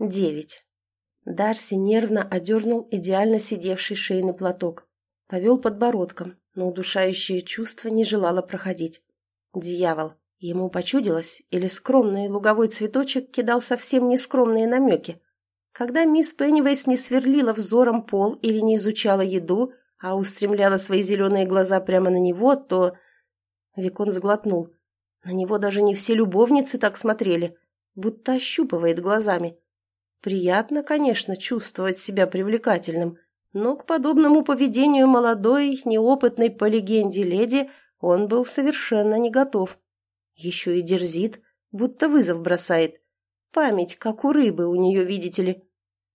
Девять. Дарси нервно одернул идеально сидевший шейный платок. Повел подбородком, но удушающее чувство не желало проходить. Дьявол. Ему почудилось, или скромный луговой цветочек кидал совсем нескромные намеки. Когда мисс Пеннивейс не сверлила взором пол или не изучала еду, а устремляла свои зеленые глаза прямо на него, то... Викон сглотнул. На него даже не все любовницы так смотрели, будто ощупывает глазами. Приятно, конечно, чувствовать себя привлекательным, но к подобному поведению молодой, неопытной по легенде леди он был совершенно не готов. Еще и дерзит, будто вызов бросает. Память, как у рыбы, у нее, видите ли.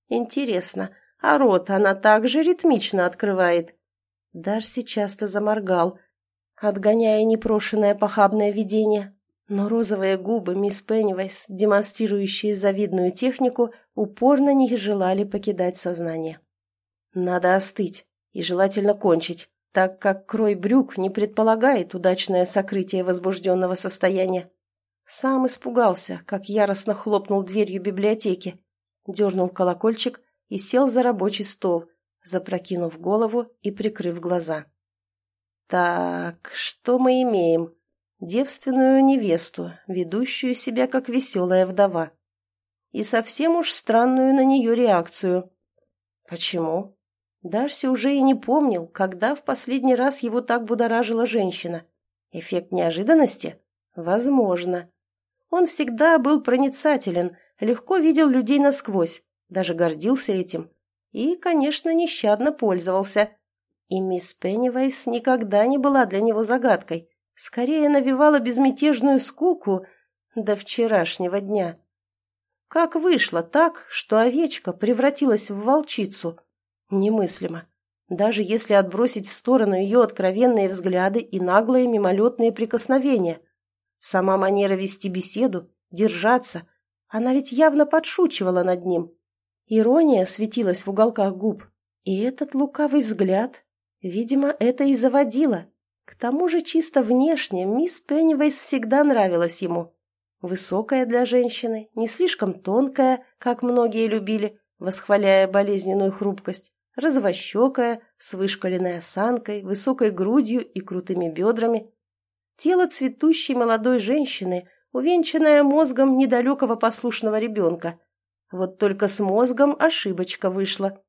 Интересно, а рот она также ритмично открывает? Дарси часто заморгал, отгоняя непрошенное похабное видение. Но розовые губы мисс Пеннивайс, демонстрирующие завидную технику, упорно не желали покидать сознание. Надо остыть и желательно кончить, так как крой брюк не предполагает удачное сокрытие возбужденного состояния. Сам испугался, как яростно хлопнул дверью библиотеки, дернул колокольчик и сел за рабочий стол, запрокинув голову и прикрыв глаза. «Так, что мы имеем?» Девственную невесту, ведущую себя как веселая вдова. И совсем уж странную на нее реакцию. Почему? Дарси уже и не помнил, когда в последний раз его так будоражила женщина. Эффект неожиданности? Возможно. Он всегда был проницателен, легко видел людей насквозь, даже гордился этим. И, конечно, нещадно пользовался. И мисс Пеннивайс никогда не была для него загадкой скорее навевала безмятежную скуку до вчерашнего дня. Как вышло так, что овечка превратилась в волчицу? Немыслимо. Даже если отбросить в сторону ее откровенные взгляды и наглые мимолетные прикосновения. Сама манера вести беседу, держаться, она ведь явно подшучивала над ним. Ирония светилась в уголках губ. И этот лукавый взгляд, видимо, это и заводило, к тому же чисто внешне мисс Пеннивейс всегда нравилась ему. Высокая для женщины, не слишком тонкая, как многие любили, восхваляя болезненную хрупкость, розовощекая, с вышкаленной осанкой, высокой грудью и крутыми бедрами. Тело цветущей молодой женщины, увенчанное мозгом недалекого послушного ребенка. Вот только с мозгом ошибочка вышла.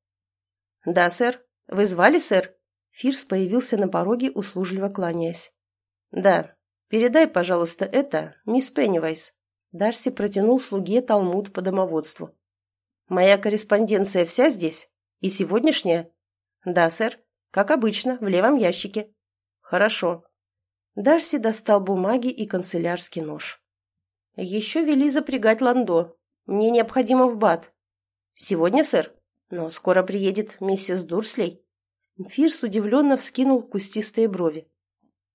«Да, сэр. Вы звали, сэр?» Фирс появился на пороге, услужливо кланяясь. «Да, передай, пожалуйста, это мисс Пеннивайс». Дарси протянул слуге талмуд по домоводству. «Моя корреспонденция вся здесь? И сегодняшняя?» «Да, сэр. Как обычно, в левом ящике». «Хорошо». Дарси достал бумаги и канцелярский нож. «Еще вели запрягать ландо. Мне необходимо в бат». «Сегодня, сэр? Но скоро приедет миссис Дурслей». Фирс удивленно вскинул кустистые брови.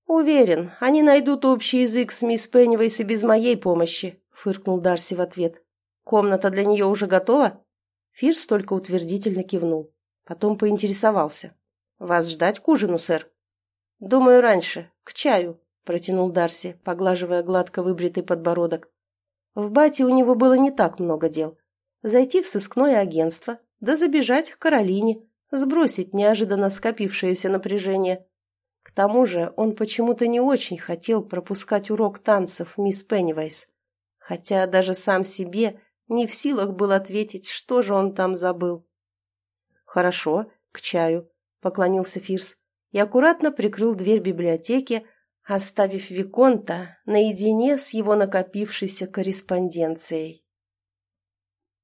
«Уверен, они найдут общий язык с мисс Пеннивейс и без моей помощи», — фыркнул Дарси в ответ. «Комната для нее уже готова?» Фирс только утвердительно кивнул. Потом поинтересовался. «Вас ждать к ужину, сэр?» «Думаю, раньше. К чаю», — протянул Дарси, поглаживая гладко выбритый подбородок. В бате у него было не так много дел. Зайти в сыскное агентство, да забежать к Каролине, сбросить неожиданно скопившееся напряжение. К тому же он почему-то не очень хотел пропускать урок танцев мисс Пеннивайс, хотя даже сам себе не в силах был ответить, что же он там забыл. «Хорошо, к чаю», — поклонился Фирс и аккуратно прикрыл дверь библиотеки, оставив Виконта наедине с его накопившейся корреспонденцией.